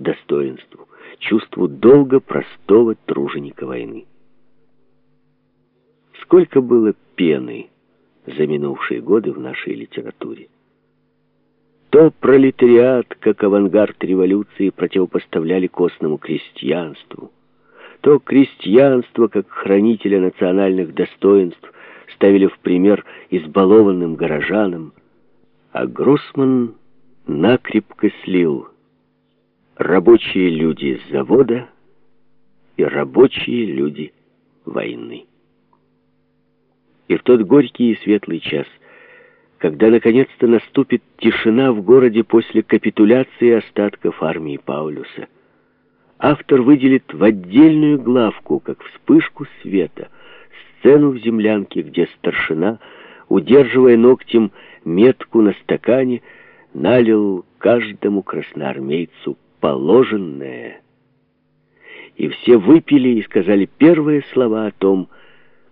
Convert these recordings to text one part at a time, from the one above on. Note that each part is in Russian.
достоинству, чувству долга простого труженика войны. Сколько было пены за минувшие годы в нашей литературе. То пролетариат, как авангард революции, противопоставляли костному крестьянству, то крестьянство, как хранителя национальных достоинств, ставили в пример избалованным горожанам, а Гроссман накрепко слил рабочие люди завода и рабочие люди войны. И в тот горький и светлый час, когда наконец-то наступит тишина в городе после капитуляции остатков армии Паулюса, автор выделит в отдельную главку, как вспышку света, сцену в землянке, где старшина, удерживая ногтем метку на стакане, налил каждому красноармейцу положенное. И все выпили и сказали первые слова о том,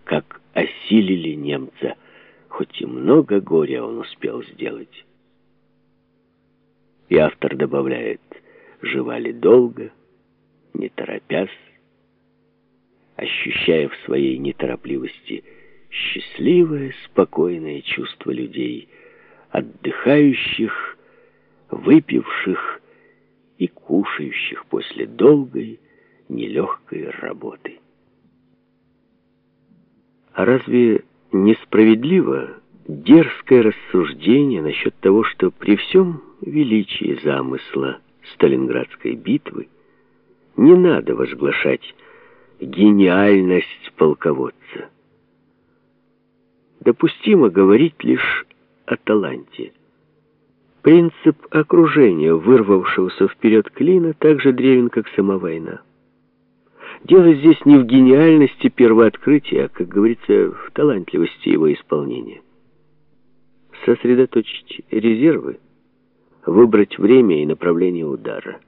как осилили немца, хоть и много горя он успел сделать. И автор добавляет, жевали долго, не торопясь, ощущая в своей неторопливости счастливое, спокойное чувство людей, отдыхающих, выпивших и кушающих после долгой, нелегкой работы. А разве несправедливо дерзкое рассуждение насчет того, что при всем величии замысла Сталинградской битвы не надо возглашать гениальность полководца? Допустимо говорить лишь о таланте. Принцип окружения, вырвавшегося вперед клина, так же древен, как сама война. Дело здесь не в гениальности первооткрытия, а, как говорится, в талантливости его исполнения. Сосредоточить резервы, выбрать время и направление удара.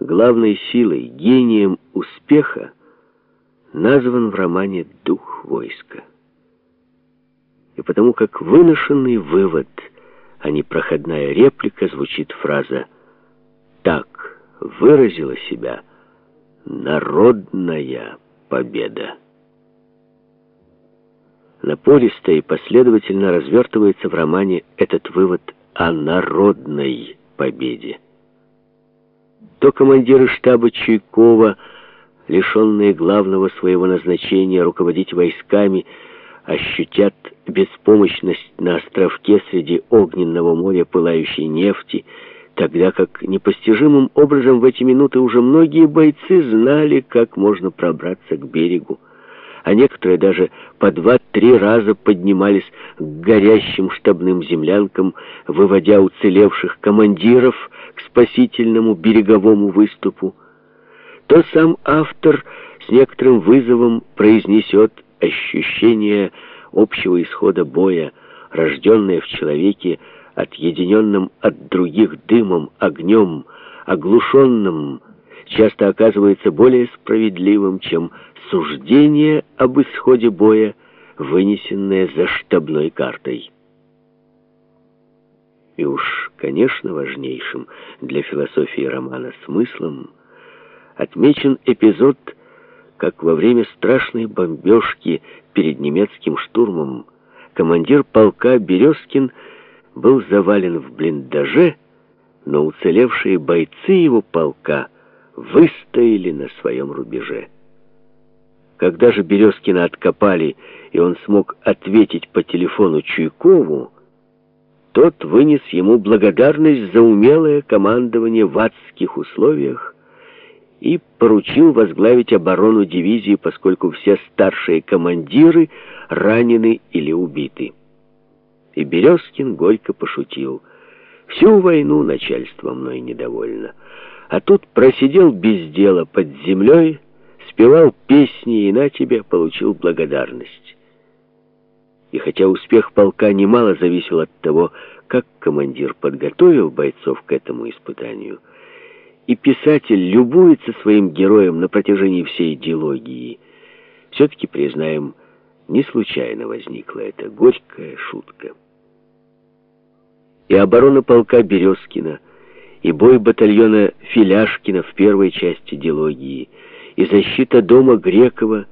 Главной силой, гением успеха назван в романе «Дух войска». И потому как выношенный вывод, а не проходная реплика, звучит фраза «Так выразила себя» Народная победа. Напористо и последовательно развертывается в романе этот вывод о народной победе. То командиры штаба Чуйкова, лишенные главного своего назначения руководить войсками, ощутят беспомощность на островке среди огненного моря пылающей нефти, тогда как непостижимым образом в эти минуты уже многие бойцы знали, как можно пробраться к берегу, а некоторые даже по два-три раза поднимались к горящим штабным землянкам, выводя уцелевших командиров к спасительному береговому выступу, то сам автор с некоторым вызовом произнесет ощущение общего исхода боя, рожденное в человеке отъединенным от других дымом, огнем, оглушенным, часто оказывается более справедливым, чем суждение об исходе боя, вынесенное за штабной картой. И уж, конечно, важнейшим для философии романа смыслом отмечен эпизод, как во время страшной бомбежки перед немецким штурмом командир полка Березкин был завален в блиндаже, но уцелевшие бойцы его полка выстояли на своем рубеже. Когда же Березкина откопали, и он смог ответить по телефону Чуйкову, тот вынес ему благодарность за умелое командование в адских условиях и поручил возглавить оборону дивизии, поскольку все старшие командиры ранены или убиты. И Березкин горько пошутил. Всю войну начальство мной недовольно. А тут просидел без дела под землей, спевал песни и на тебе получил благодарность. И хотя успех полка немало зависел от того, как командир подготовил бойцов к этому испытанию, и писатель любуется своим героем на протяжении всей диалогии, все-таки, признаем, не случайно возникла эта горькая шутка. И оборона полка Березкина, и бой батальона Филяшкина в первой части дилогии, и защита дома Грекова